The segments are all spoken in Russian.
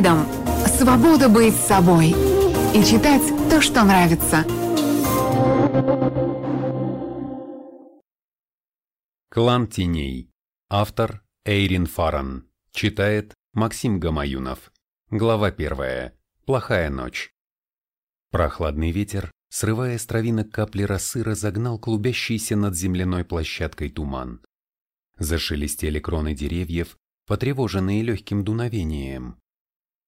Freedom – свобода быть собой и читать то, что нравится. Клан теней. Автор Эйрин Фаран. Читает Максим Гамаюнов. Глава первая. Плохая ночь. Прохладный ветер, срывая с травинок капли росы, разогнал клубящийся над земляной площадкой туман. Зашелестели кроны деревьев, потревоженные легким дуновением.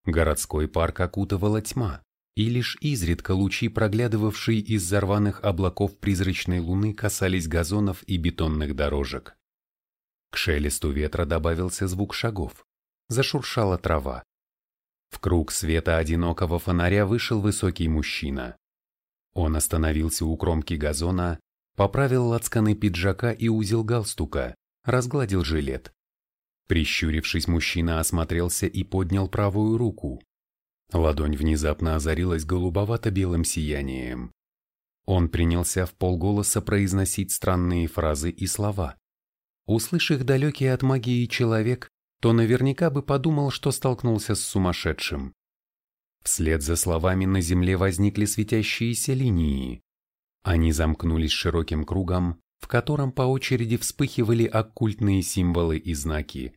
Городской парк окутывала тьма, и лишь изредка лучи, проглядывавшие из зарваных облаков призрачной луны, касались газонов и бетонных дорожек. К шелесту ветра добавился звук шагов. Зашуршала трава. В круг света одинокого фонаря вышел высокий мужчина. Он остановился у кромки газона, поправил лацканы пиджака и узел галстука, разгладил жилет. Прищурившись, мужчина осмотрелся и поднял правую руку. Ладонь внезапно озарилась голубовато-белым сиянием. Он принялся в полголоса произносить странные фразы и слова. Услышав далекий от магии человек, то наверняка бы подумал, что столкнулся с сумасшедшим. Вслед за словами на земле возникли светящиеся линии. Они замкнулись широким кругом, в котором по очереди вспыхивали оккультные символы и знаки.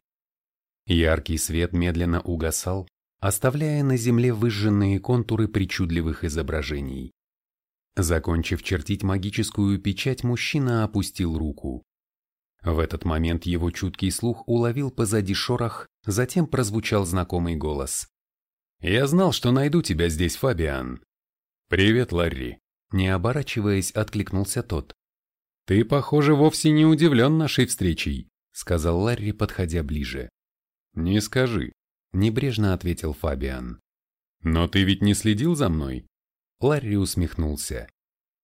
Яркий свет медленно угасал, оставляя на земле выжженные контуры причудливых изображений. Закончив чертить магическую печать, мужчина опустил руку. В этот момент его чуткий слух уловил позади шорох, затем прозвучал знакомый голос. «Я знал, что найду тебя здесь, Фабиан». «Привет, Ларри», — не оборачиваясь, откликнулся тот. «Ты, похоже, вовсе не удивлен нашей встречей», — сказал Ларри, подходя ближе. «Не скажи», — небрежно ответил Фабиан. «Но ты ведь не следил за мной?» Ларри усмехнулся.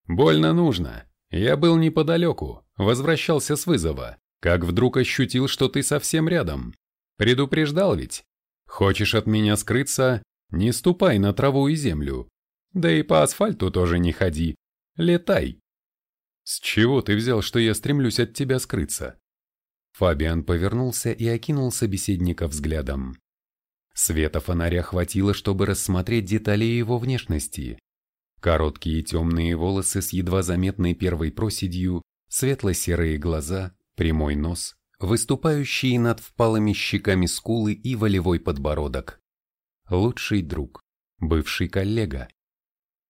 «Больно нужно. Я был неподалеку, возвращался с вызова, как вдруг ощутил, что ты совсем рядом. Предупреждал ведь? Хочешь от меня скрыться? Не ступай на траву и землю. Да и по асфальту тоже не ходи. Летай». «С чего ты взял, что я стремлюсь от тебя скрыться?» Фабиан повернулся и окинул собеседника взглядом. Света фонаря хватило, чтобы рассмотреть детали его внешности. Короткие темные волосы с едва заметной первой проседью, светло-серые глаза, прямой нос, выступающие над впалыми щеками скулы и волевой подбородок. Лучший друг, бывший коллега.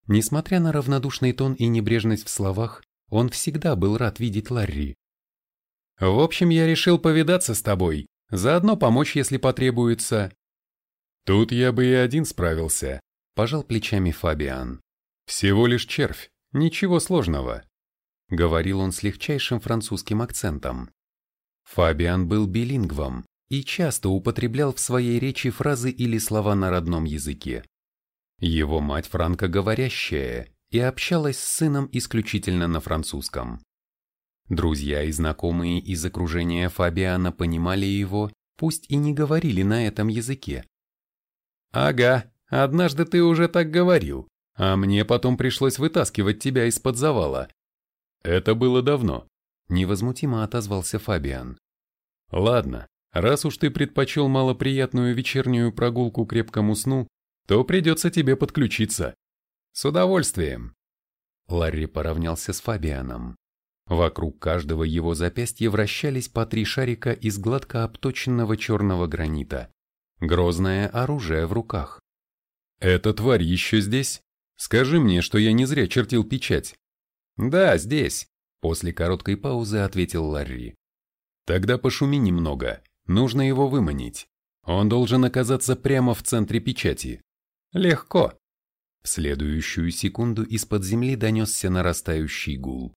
Несмотря на равнодушный тон и небрежность в словах, он всегда был рад видеть Ларри. В общем, я решил повидаться с тобой, заодно помочь, если потребуется. Тут я бы и один справился, пожал плечами Фабиан. Всего лишь червь, ничего сложного. Говорил он с легчайшим французским акцентом. Фабиан был билингвом и часто употреблял в своей речи фразы или слова на родном языке. Его мать франкоговорящая и общалась с сыном исключительно на французском. Друзья и знакомые из окружения Фабиана понимали его, пусть и не говорили на этом языке. «Ага, однажды ты уже так говорил, а мне потом пришлось вытаскивать тебя из-под завала». «Это было давно», — невозмутимо отозвался Фабиан. «Ладно, раз уж ты предпочел малоприятную вечернюю прогулку крепкому сну, то придется тебе подключиться». «С удовольствием». Ларри поравнялся с Фабианом. Вокруг каждого его запястья вращались по три шарика из гладко обточенного черного гранита. Грозное оружие в руках. «Эта тварь еще здесь? Скажи мне, что я не зря чертил печать». «Да, здесь», — после короткой паузы ответил Ларри. «Тогда пошуми немного, нужно его выманить. Он должен оказаться прямо в центре печати». «Легко». В следующую секунду из-под земли донесся нарастающий гул.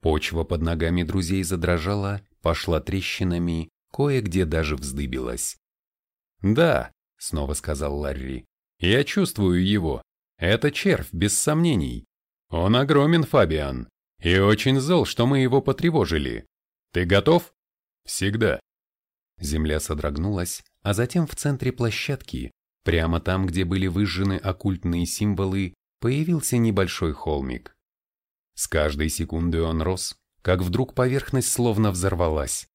Почва под ногами друзей задрожала, пошла трещинами, кое-где даже вздыбилась. «Да», — снова сказал Ларри, — «я чувствую его. Это червь, без сомнений. Он огромен, Фабиан, и очень зол, что мы его потревожили. Ты готов?» «Всегда». Земля содрогнулась, а затем в центре площадки, прямо там, где были выжжены оккультные символы, появился небольшой холмик. С каждой секундой он рос, как вдруг поверхность словно взорвалась.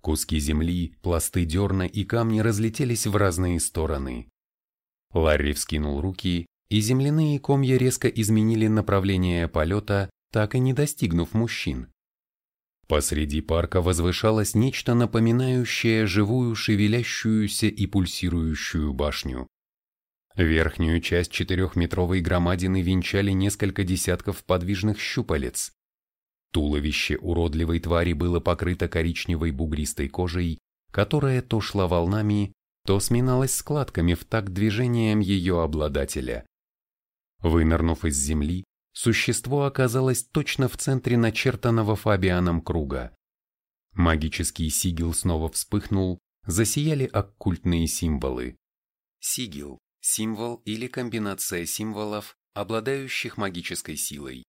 Куски земли, пласты дерна и камни разлетелись в разные стороны. Ларри вскинул руки, и земляные комья резко изменили направление полета, так и не достигнув мужчин. Посреди парка возвышалось нечто напоминающее живую шевелящуюся и пульсирующую башню. Верхнюю часть четырехметровой громадины венчали несколько десятков подвижных щупалец. Туловище уродливой твари было покрыто коричневой бугристой кожей, которая то шла волнами, то сминалась складками в такт движением ее обладателя. Вынырнув из земли, существо оказалось точно в центре начертанного Фабианом круга. Магический сигил снова вспыхнул, засияли оккультные символы. Сигил – символ или комбинация символов, обладающих магической силой.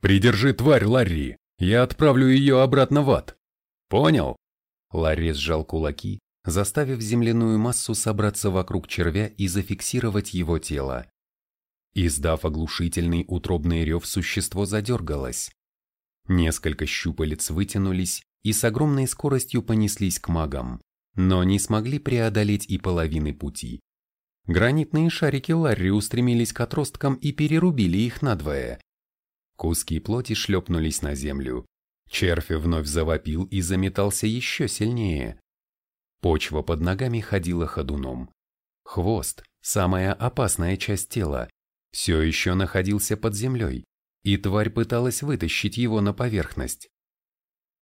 «Придержи тварь, Ларри, я отправлю ее обратно в ад». «Понял?» Ларри сжал кулаки, заставив земляную массу собраться вокруг червя и зафиксировать его тело. Издав оглушительный утробный рев, существо задергалось. Несколько щупалец вытянулись и с огромной скоростью понеслись к магам, но не смогли преодолеть и половины пути. Гранитные шарики Ларри устремились к отросткам и перерубили их надвое. Куски плоти шлепнулись на землю. Червь вновь завопил и заметался еще сильнее. Почва под ногами ходила ходуном. Хвост, самая опасная часть тела, все еще находился под землей, и тварь пыталась вытащить его на поверхность.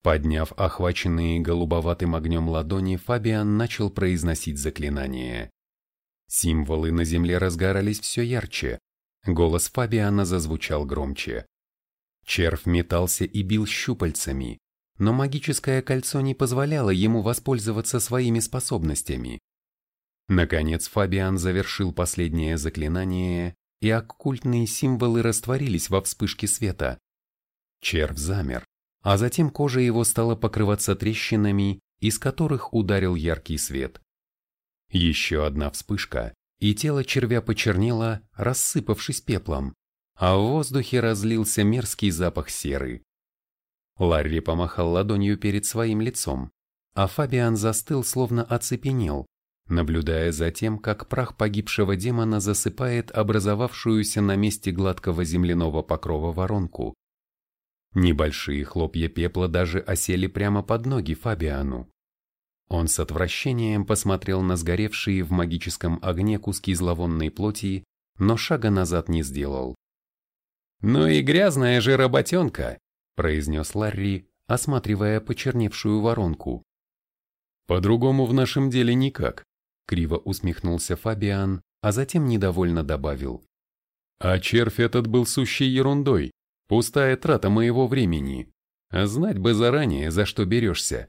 Подняв охваченные голубоватым огнем ладони, Фабиан начал произносить заклинание. Символы на земле разгорались все ярче. Голос Фабиана зазвучал громче. Червь метался и бил щупальцами, но магическое кольцо не позволяло ему воспользоваться своими способностями. Наконец Фабиан завершил последнее заклинание, и оккультные символы растворились во вспышке света. Червь замер, а затем кожа его стала покрываться трещинами, из которых ударил яркий свет. Еще одна вспышка, и тело червя почернело, рассыпавшись пеплом, а в воздухе разлился мерзкий запах серы. Ларри помахал ладонью перед своим лицом, а Фабиан застыл, словно оцепенел, наблюдая за тем, как прах погибшего демона засыпает образовавшуюся на месте гладкого земляного покрова воронку. Небольшие хлопья пепла даже осели прямо под ноги Фабиану. Он с отвращением посмотрел на сгоревшие в магическом огне куски зловонной плоти, но шага назад не сделал. «Ну и грязная же работенка!» – произнес Ларри, осматривая почерневшую воронку. «По-другому в нашем деле никак», Криво усмехнулся Фабиан, а затем недовольно добавил. А червь этот был сущей ерундой, пустая трата моего времени. Знать бы заранее, за что берешься.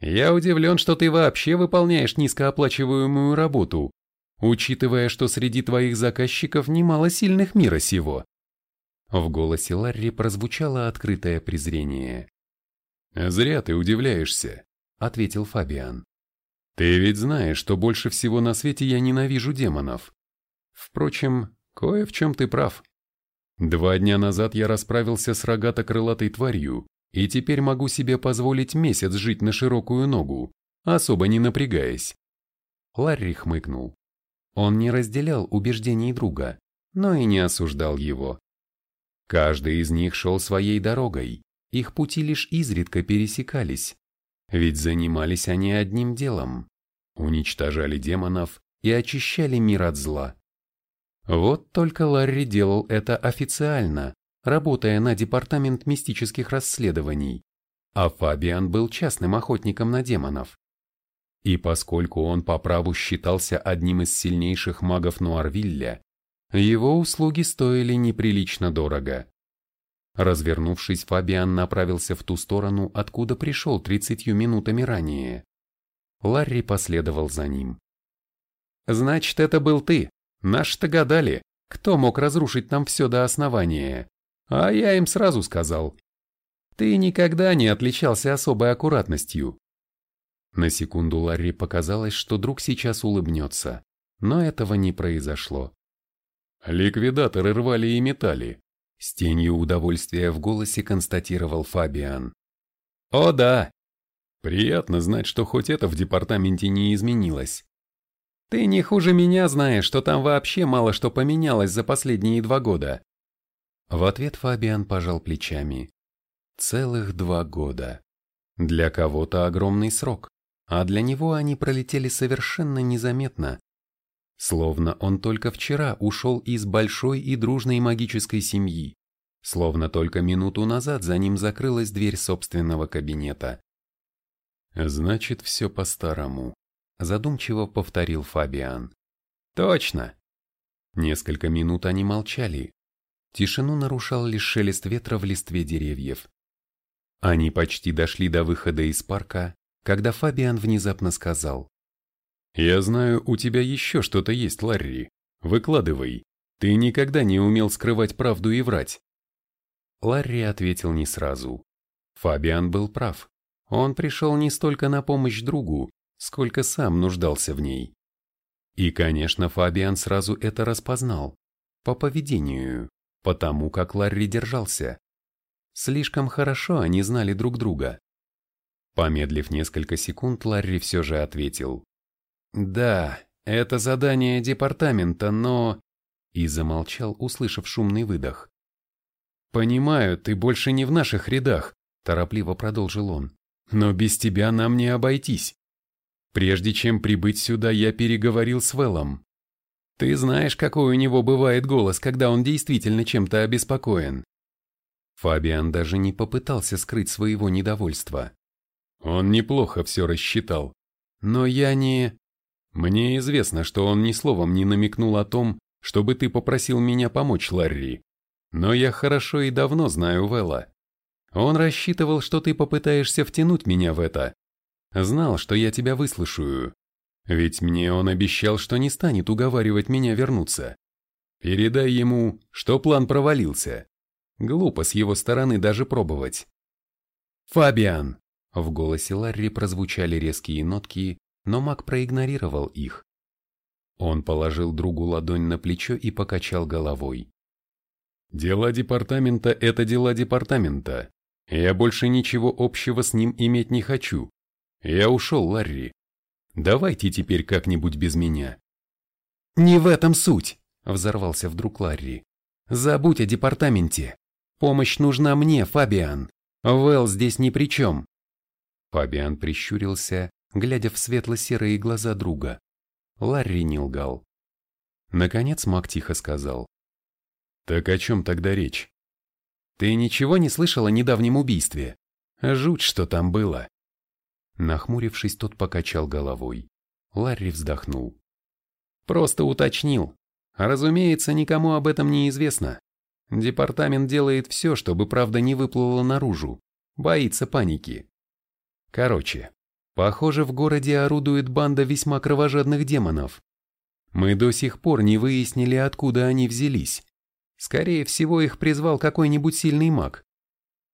Я удивлен, что ты вообще выполняешь низкооплачиваемую работу, учитывая, что среди твоих заказчиков немало сильных мира сего. В голосе Ларри прозвучало открытое презрение. «Зря ты удивляешься», — ответил Фабиан. Ты ведь знаешь, что больше всего на свете я ненавижу демонов. Впрочем, кое в чем ты прав. Два дня назад я расправился с рогато-крылатой тварью, и теперь могу себе позволить месяц жить на широкую ногу, особо не напрягаясь. Ларри хмыкнул. Он не разделял убеждений друга, но и не осуждал его. Каждый из них шел своей дорогой, их пути лишь изредка пересекались, ведь занимались они одним делом – уничтожали демонов и очищали мир от зла. Вот только Ларри делал это официально, работая на департамент мистических расследований, а Фабиан был частным охотником на демонов. И поскольку он по праву считался одним из сильнейших магов Нуарвилля, его услуги стоили неприлично дорого. Развернувшись, Фабиан направился в ту сторону, откуда пришел тридцатью минутами ранее. Ларри последовал за ним. «Значит, это был ты. Наши-то гадали, кто мог разрушить нам все до основания. А я им сразу сказал. Ты никогда не отличался особой аккуратностью». На секунду Ларри показалось, что друг сейчас улыбнется, но этого не произошло. «Ликвидаторы рвали и метали», с тенью удовольствия в голосе констатировал Фабиан. «О да! Приятно знать, что хоть это в департаменте не изменилось. Ты не хуже меня знаешь, что там вообще мало что поменялось за последние два года. В ответ Фабиан пожал плечами. Целых два года. Для кого-то огромный срок, а для него они пролетели совершенно незаметно. Словно он только вчера ушел из большой и дружной магической семьи, словно только минуту назад за ним закрылась дверь собственного кабинета. «Значит, все по-старому», — задумчиво повторил Фабиан. «Точно!» Несколько минут они молчали. Тишину нарушал лишь шелест ветра в листве деревьев. Они почти дошли до выхода из парка, когда Фабиан внезапно сказал. «Я знаю, у тебя еще что-то есть, Ларри. Выкладывай. Ты никогда не умел скрывать правду и врать». Ларри ответил не сразу. Фабиан был прав. Он пришел не столько на помощь другу, сколько сам нуждался в ней. И, конечно, Фабиан сразу это распознал. По поведению, по тому, как Ларри держался. Слишком хорошо они знали друг друга. Помедлив несколько секунд, Ларри все же ответил. «Да, это задание департамента, но...» И замолчал, услышав шумный выдох. «Понимаю, ты больше не в наших рядах», – торопливо продолжил он. «Но без тебя нам не обойтись. Прежде чем прибыть сюда, я переговорил с Веллом. Ты знаешь, какой у него бывает голос, когда он действительно чем-то обеспокоен. Фабиан даже не попытался скрыть своего недовольства. Он неплохо все рассчитал. Но я не... Мне известно, что он ни словом не намекнул о том, чтобы ты попросил меня помочь Ларри. Но я хорошо и давно знаю Вэлла. Он рассчитывал, что ты попытаешься втянуть меня в это. Знал, что я тебя выслушаю. Ведь мне он обещал, что не станет уговаривать меня вернуться. Передай ему, что план провалился. Глупо с его стороны даже пробовать. «Фабиан!» В голосе Ларри прозвучали резкие нотки, но маг проигнорировал их. Он положил другу ладонь на плечо и покачал головой. «Дела департамента – это дела департамента. Я больше ничего общего с ним иметь не хочу. Я ушел, Ларри. Давайте теперь как-нибудь без меня». «Не в этом суть!» – взорвался вдруг Ларри. «Забудь о департаменте. Помощь нужна мне, Фабиан. Вэл здесь ни при чем. Фабиан прищурился, глядя в светло-серые глаза друга. Ларри не лгал. Наконец Мак тихо сказал. «Так о чем тогда речь?» «Ты ничего не слышал о недавнем убийстве? Жуть, что там было!» Нахмурившись, тот покачал головой. Ларри вздохнул. «Просто уточнил. Разумеется, никому об этом не известно. Департамент делает все, чтобы правда не выплыла наружу. Боится паники. Короче, похоже, в городе орудует банда весьма кровожадных демонов. Мы до сих пор не выяснили, откуда они взялись. Скорее всего, их призвал какой-нибудь сильный маг.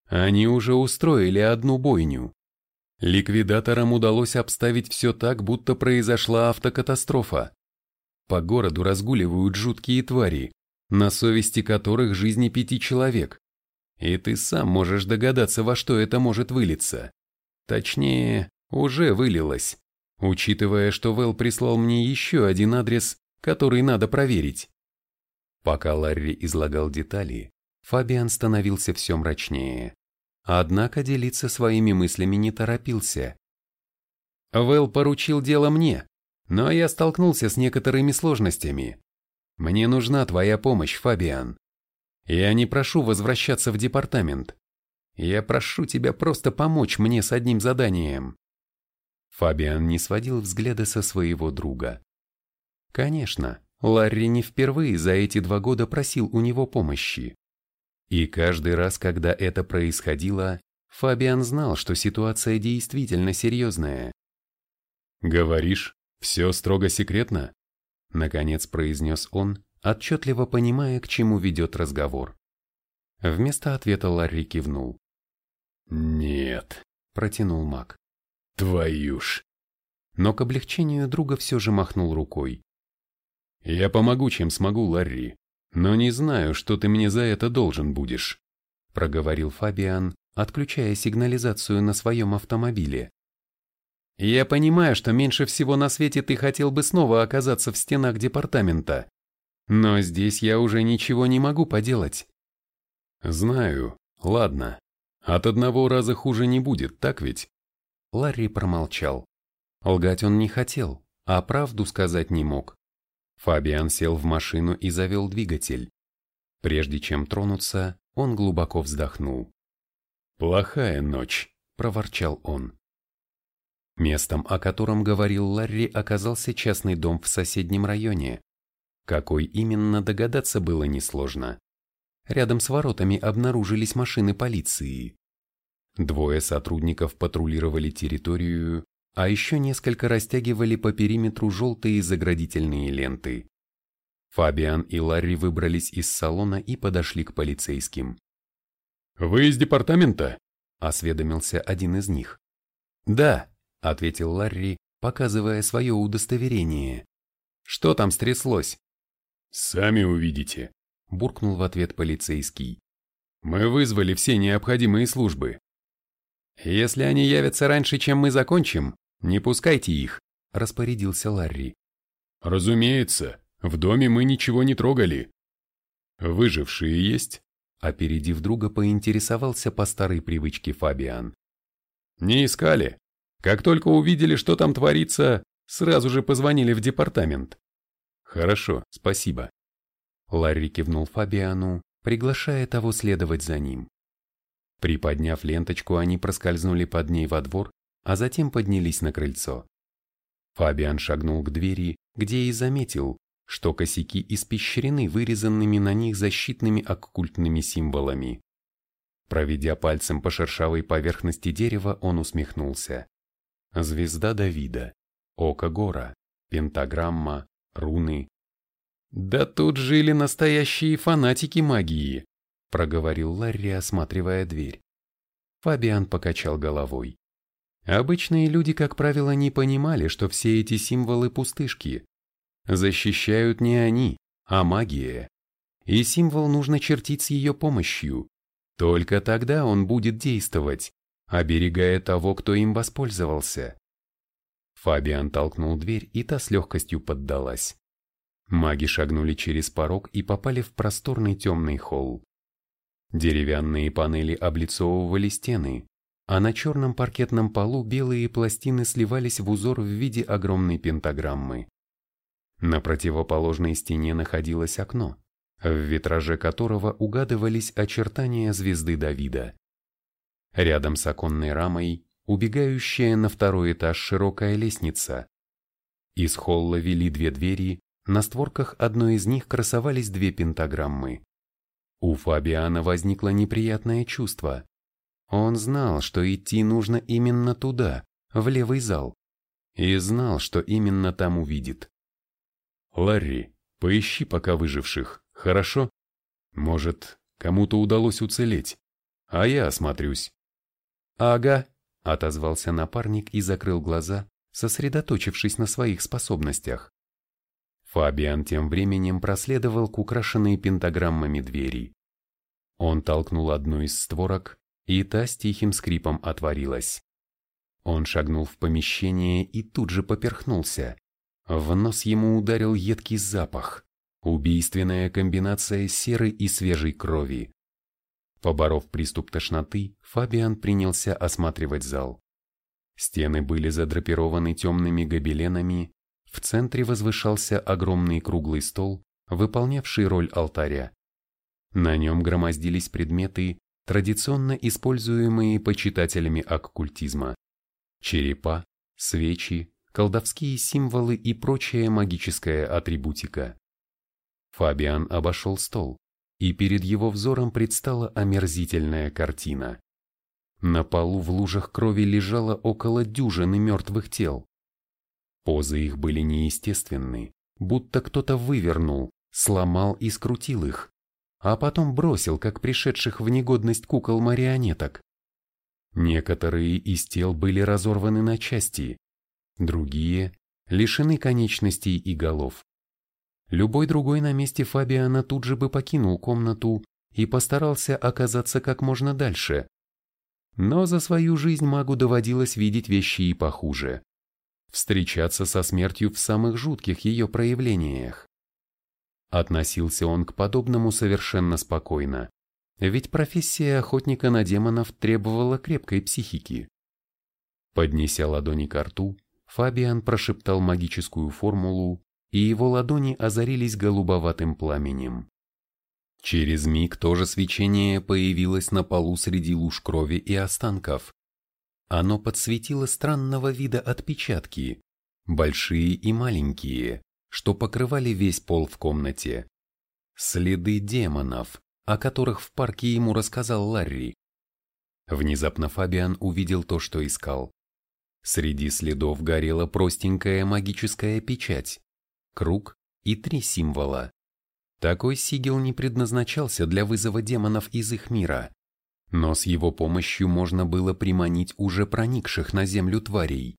Они уже устроили одну бойню. Ликвидаторам удалось обставить все так, будто произошла автокатастрофа. По городу разгуливают жуткие твари, на совести которых жизни пяти человек. И ты сам можешь догадаться, во что это может вылиться. Точнее, уже вылилось, учитывая, что Вэл прислал мне еще один адрес, который надо проверить. Пока Ларри излагал детали, Фабиан становился все мрачнее. Однако делиться своими мыслями не торопился. Вэл поручил дело мне, но я столкнулся с некоторыми сложностями. Мне нужна твоя помощь, Фабиан. Я не прошу возвращаться в департамент. Я прошу тебя просто помочь мне с одним заданием. Фабиан не сводил взгляда со своего друга. Конечно, Ларри не впервые за эти два года просил у него помощи. И каждый раз, когда это происходило, Фабиан знал, что ситуация действительно серьезная. «Говоришь, все строго секретно?» Наконец произнес он, отчетливо понимая, к чему ведет разговор. Вместо ответа Ларри кивнул. «Нет», — протянул маг. «Твою ж!» Но к облегчению друга все же махнул рукой. «Я помогу, чем смогу, Ларри, но не знаю, что ты мне за это должен будешь», — проговорил Фабиан, отключая сигнализацию на своем автомобиле. Я понимаю, что меньше всего на свете ты хотел бы снова оказаться в стенах департамента. Но здесь я уже ничего не могу поделать. Знаю. Ладно. От одного раза хуже не будет, так ведь? Ларри промолчал. Лгать он не хотел, а правду сказать не мог. Фабиан сел в машину и завел двигатель. Прежде чем тронуться, он глубоко вздохнул. «Плохая ночь», — проворчал он. Местом, о котором говорил Ларри, оказался частный дом в соседнем районе. Какой именно догадаться было несложно. Рядом с воротами обнаружились машины полиции. Двое сотрудников патрулировали территорию, а еще несколько растягивали по периметру желтые заградительные ленты. Фабиан и Ларри выбрались из салона и подошли к полицейским. «Вы из департамента?» – осведомился один из них. «Да», – ответил Ларри, показывая свое удостоверение. «Что там стряслось?» «Сами увидите», – буркнул в ответ полицейский. «Мы вызвали все необходимые службы». «Если они явятся раньше, чем мы закончим, не пускайте их», – распорядился Ларри. «Разумеется», в доме мы ничего не трогали. Выжившие есть? Опередив друга, поинтересовался по старой привычке Фабиан. Не искали. Как только увидели, что там творится, сразу же позвонили в департамент. Хорошо, спасибо. Ларри кивнул Фабиану, приглашая того следовать за ним. Приподняв ленточку, они проскользнули под ней во двор, а затем поднялись на крыльцо. Фабиан шагнул к двери, где и заметил, что косяки испещрены вырезанными на них защитными оккультными символами. Проведя пальцем по шершавой поверхности дерева, он усмехнулся. Звезда Давида, око гора, пентаграмма, руны. «Да тут жили настоящие фанатики магии», — проговорил Ларри, осматривая дверь. Фабиан покачал головой. Обычные люди, как правило, не понимали, что все эти символы пустышки, Защищают не они, а магия. И символ нужно чертить с ее помощью. Только тогда он будет действовать, оберегая того, кто им воспользовался. Фабиан толкнул дверь, и та с легкостью поддалась. Маги шагнули через порог и попали в просторный темный холл. Деревянные панели облицовывали стены, а на черном паркетном полу белые пластины сливались в узор в виде огромной пентаграммы. На противоположной стене находилось окно, в витраже которого угадывались очертания звезды Давида. Рядом с оконной рамой убегающая на второй этаж широкая лестница. Из холла вели две двери, на створках одной из них красовались две пентаграммы. У Фабиана возникло неприятное чувство. Он знал, что идти нужно именно туда, в левый зал, и знал, что именно там увидит. Ларри, поищи пока выживших, хорошо? Может, кому-то удалось уцелеть, а я осмотрюсь. Ага, отозвался напарник и закрыл глаза, сосредоточившись на своих способностях. Фабиан тем временем проследовал к украшенной пентаграммами двери. Он толкнул одну из створок, и та с тихим скрипом отворилась. Он шагнул в помещение и тут же поперхнулся. В нос ему ударил едкий запах, убийственная комбинация серы и свежей крови. Поборов приступ тошноты, Фабиан принялся осматривать зал. Стены были задрапированы темными гобеленами, в центре возвышался огромный круглый стол, выполнявший роль алтаря. На нем громоздились предметы, традиционно используемые почитателями оккультизма. Черепа, свечи, колдовские символы и прочая магическая атрибутика. Фабиан обошел стол, и перед его взором предстала омерзительная картина. На полу в лужах крови лежало около дюжины мертвых тел. Позы их были неестественны, будто кто-то вывернул, сломал и скрутил их, а потом бросил, как пришедших в негодность кукол-марионеток. Некоторые из тел были разорваны на части, другие лишены конечностей и голов. Любой другой на месте Фабиана тут же бы покинул комнату и постарался оказаться как можно дальше. Но за свою жизнь магу доводилось видеть вещи и похуже. встречаться со смертью в самых жутких ее проявлениях. Относился он к подобному совершенно спокойно, ведь профессия охотника на демонов требовала крепкой психики. Поднеся ладони к рту, Фабиан прошептал магическую формулу, и его ладони озарились голубоватым пламенем. Через миг то же свечение появилось на полу среди луж крови и останков. Оно подсветило странного вида отпечатки, большие и маленькие, что покрывали весь пол в комнате. Следы демонов, о которых в парке ему рассказал Ларри. Внезапно Фабиан увидел то, что искал. Среди следов горела простенькая магическая печать, круг и три символа. Такой сигил не предназначался для вызова демонов из их мира, но с его помощью можно было приманить уже проникших на землю тварей.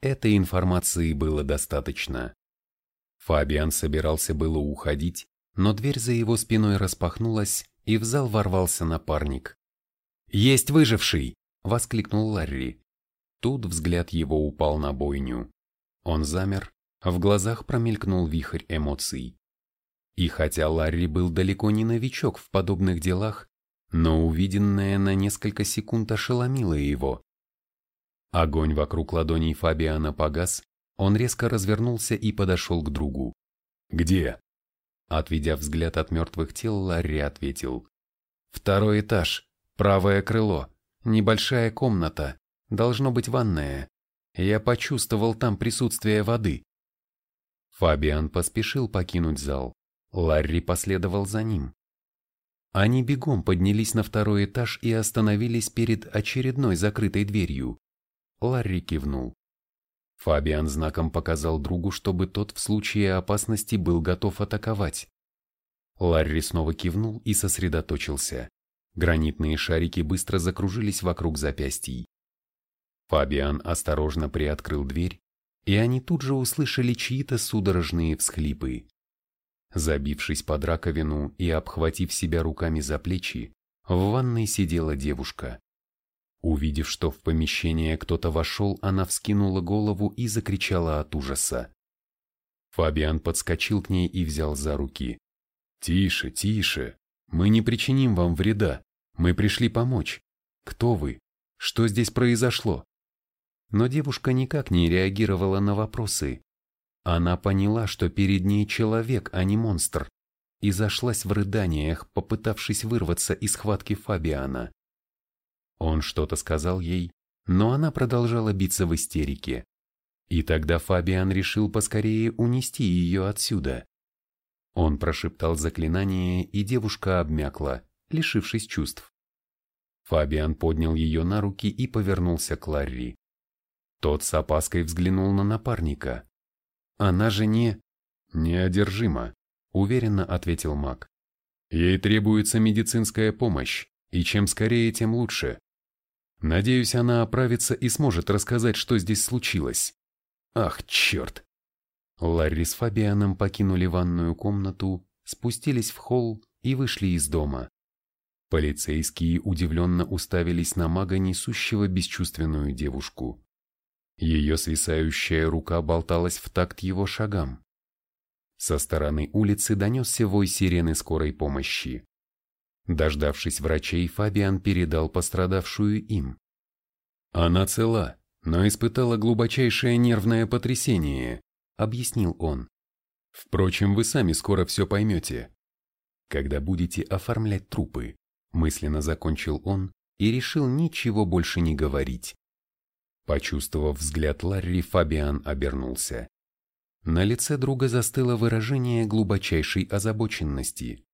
Этой информации было достаточно. Фабиан собирался было уходить, но дверь за его спиной распахнулась, и в зал ворвался напарник. «Есть выживший!» — воскликнул Ларри. Тут взгляд его упал на бойню. Он замер, в глазах промелькнул вихрь эмоций. И хотя Ларри был далеко не новичок в подобных делах, но увиденное на несколько секунд ошеломило его. Огонь вокруг ладоней Фабиана погас, он резко развернулся и подошел к другу. «Где?» Отведя взгляд от мертвых тел, Ларри ответил. «Второй этаж, правое крыло, небольшая комната, должно быть ванная. Я почувствовал там присутствие воды». Фабиан поспешил покинуть зал. Ларри последовал за ним. Они бегом поднялись на второй этаж и остановились перед очередной закрытой дверью. Ларри кивнул. Фабиан знаком показал другу, чтобы тот в случае опасности был готов атаковать. Ларри снова кивнул и сосредоточился. Гранитные шарики быстро закружились вокруг запястий. Фабиан осторожно приоткрыл дверь, и они тут же услышали чьи-то судорожные всхлипы. Забившись под раковину и обхватив себя руками за плечи, в ванной сидела девушка. Увидев, что в помещение кто-то вошел, она вскинула голову и закричала от ужаса. Фабиан подскочил к ней и взял за руки. «Тише, тише! Мы не причиним вам вреда. Мы пришли помочь. Кто вы? Что здесь произошло?» Но девушка никак не реагировала на вопросы. Она поняла, что перед ней человек, а не монстр, и зашлась в рыданиях, попытавшись вырваться из схватки Фабиана. Он что-то сказал ей, но она продолжала биться в истерике. И тогда Фабиан решил поскорее унести ее отсюда. Он прошептал заклинание, и девушка обмякла, лишившись чувств. Фабиан поднял ее на руки и повернулся к Ларри. Тот с опаской взглянул на напарника. «Она же не...» «Неодержима», — уверенно ответил маг. «Ей требуется медицинская помощь, и чем скорее, тем лучше. Надеюсь, она оправится и сможет рассказать, что здесь случилось. Ах, черт!» Ларри с Фабианом покинули ванную комнату, спустились в холл и вышли из дома. Полицейские удивленно уставились на мага, несущего бесчувственную девушку. Ее свисающая рука болталась в такт его шагам. Со стороны улицы донесся вой сирены скорой помощи. Дождавшись врачей, Фабиан передал пострадавшую им. «Она цела, но испытала глубочайшее нервное потрясение», — объяснил он. «Впрочем, вы сами скоро все поймете. Когда будете оформлять трупы», — мысленно закончил он и решил ничего больше не говорить. Почувствовав взгляд Ларри, Фабиан обернулся. На лице друга застыло выражение глубочайшей озабоченности.